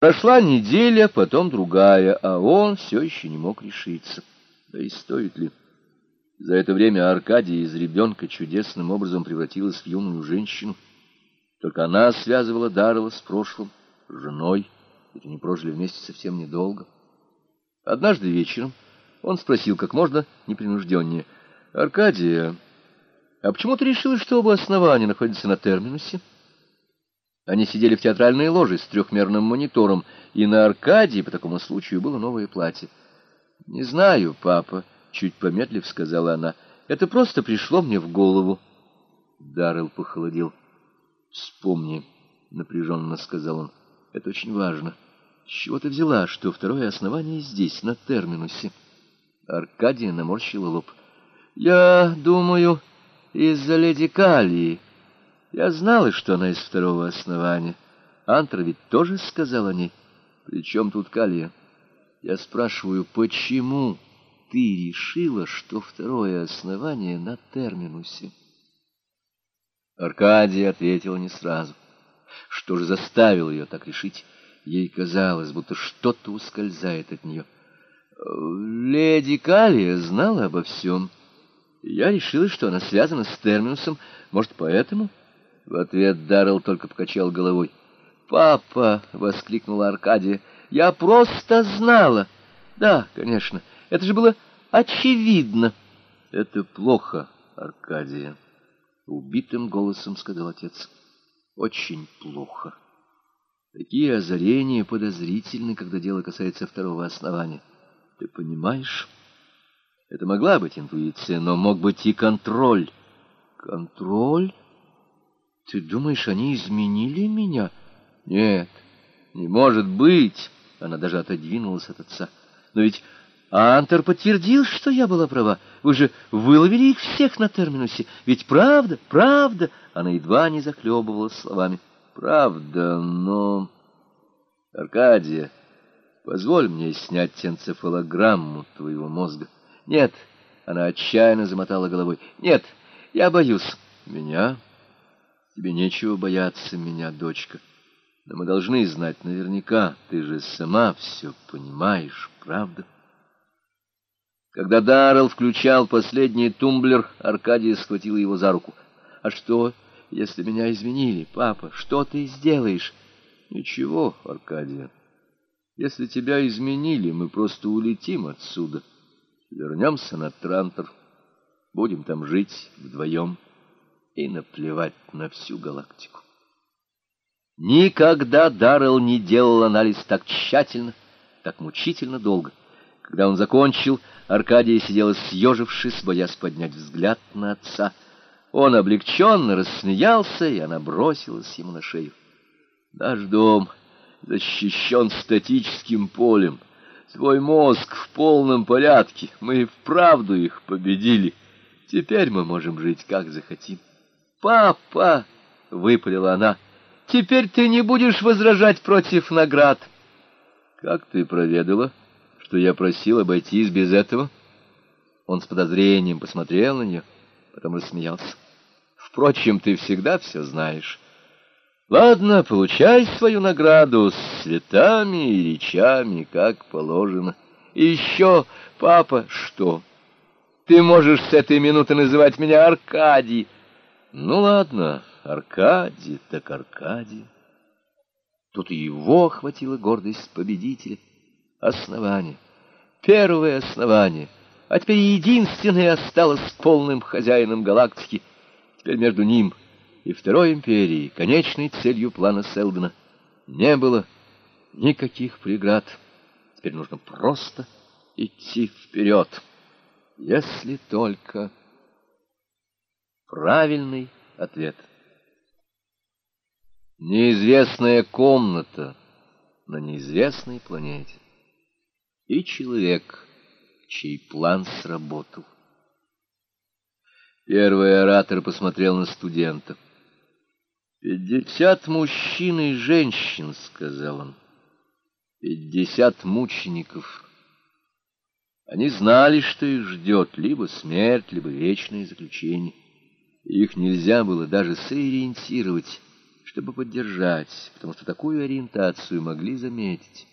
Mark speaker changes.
Speaker 1: Прошла неделя, потом другая, а он все еще не мог решиться. Да и стоит ли? За это время Аркадия из ребенка чудесным образом превратилась в юную женщину. Только она связывала Дарова с прошлым, женой, ведь они прожили вместе совсем недолго. Однажды вечером он спросил как можно непринужденнее, «Аркадия, а почему ты решила, что оба основания находятся на терминусе?» Они сидели в театральной ложе с трехмерным монитором, и на Аркадии по такому случаю было новое платье. «Не знаю, папа», — чуть помедлив сказала она, — «это просто пришло мне в голову». Даррелл похолодел. «Вспомни», — напряженно сказал он, — «это очень важно. С чего ты взяла, что второе основание здесь, на терминусе?» Аркадия наморщила лоб. «Я думаю, из-за леди Калии». Я знала, что она из второго основания. Антра ведь тоже сказал о ней. Причем тут Калия? Я спрашиваю, почему ты решила, что второе основание на терминусе? Аркадий ответил не сразу. Что же заставило ее так решить? Ей казалось, будто что-то ускользает от нее. Леди Калия знала обо всем. Я решила, что она связана с терминусом. Может, поэтому... В ответ Даррелл только покачал головой. «Папа!» — воскликнула Аркадия. «Я просто знала!» «Да, конечно, это же было очевидно!» «Это плохо, Аркадия!» — убитым голосом сказал отец. «Очень плохо!» Такие озарения подозрительны, когда дело касается второго основания. Ты понимаешь? Это могла быть интуиция, но мог быть и контроль. Контроль? Ты думаешь, они изменили меня? Нет, не может быть. Она даже отодвинулась от отца. Но ведь Антер подтвердил, что я была права. Вы же выловили их всех на терминусе. Ведь правда, правда. Она едва не захлебывалась словами. Правда, но... Аркадия, позволь мне снять энцефалограмму твоего мозга. Нет, она отчаянно замотала головой. Нет, я боюсь. Меня... Тебе нечего бояться меня, дочка. Но мы должны знать наверняка, ты же сама все понимаешь, правда? Когда Даррелл включал последний тумблер, Аркадия схватила его за руку. «А что, если меня изменили, папа? Что ты сделаешь?» «Ничего, Аркадия. Если тебя изменили, мы просто улетим отсюда. Вернемся на Трантор. Будем там жить вдвоем» и наплевать на всю галактику. Никогда Даррелл не делал анализ так тщательно, так мучительно долго. Когда он закончил, Аркадия сидела съежившись, боясь поднять взгляд на отца. Он облегченно рассмеялся, и она бросилась ему на шею. «Наш дом защищен статическим полем. Твой мозг в полном порядке. Мы вправду их победили. Теперь мы можем жить, как захотим». «Папа!» — выпалила она. «Теперь ты не будешь возражать против наград». «Как ты проведала, что я просил обойтись без этого?» Он с подозрением посмотрел на нее, потом рассмеялся. «Впрочем, ты всегда все знаешь. Ладно, получай свою награду с цветами и речами, как положено. Еще, папа, что? Ты можешь с этой минуты называть меня Аркадий». Ну ладно, Аркадий так Аркадий. Тут его охватила гордость победителя. Основание. Первое основание. А теперь единственное осталось полным хозяином галактики. Теперь между ним и Второй империей, конечной целью плана Селдена, не было никаких преград. Теперь нужно просто идти вперед. Если только... Правильный ответ. Неизвестная комната на неизвестной планете. И человек, чей план сработал. Первый оратор посмотрел на студента. «Пятьдесят мужчин и женщин», — сказал он. «Пятьдесят мучеников». Они знали, что их ждет либо смерть, либо вечное заключение. Их нельзя было даже сориентировать, чтобы поддержать, потому что такую ориентацию могли заметить.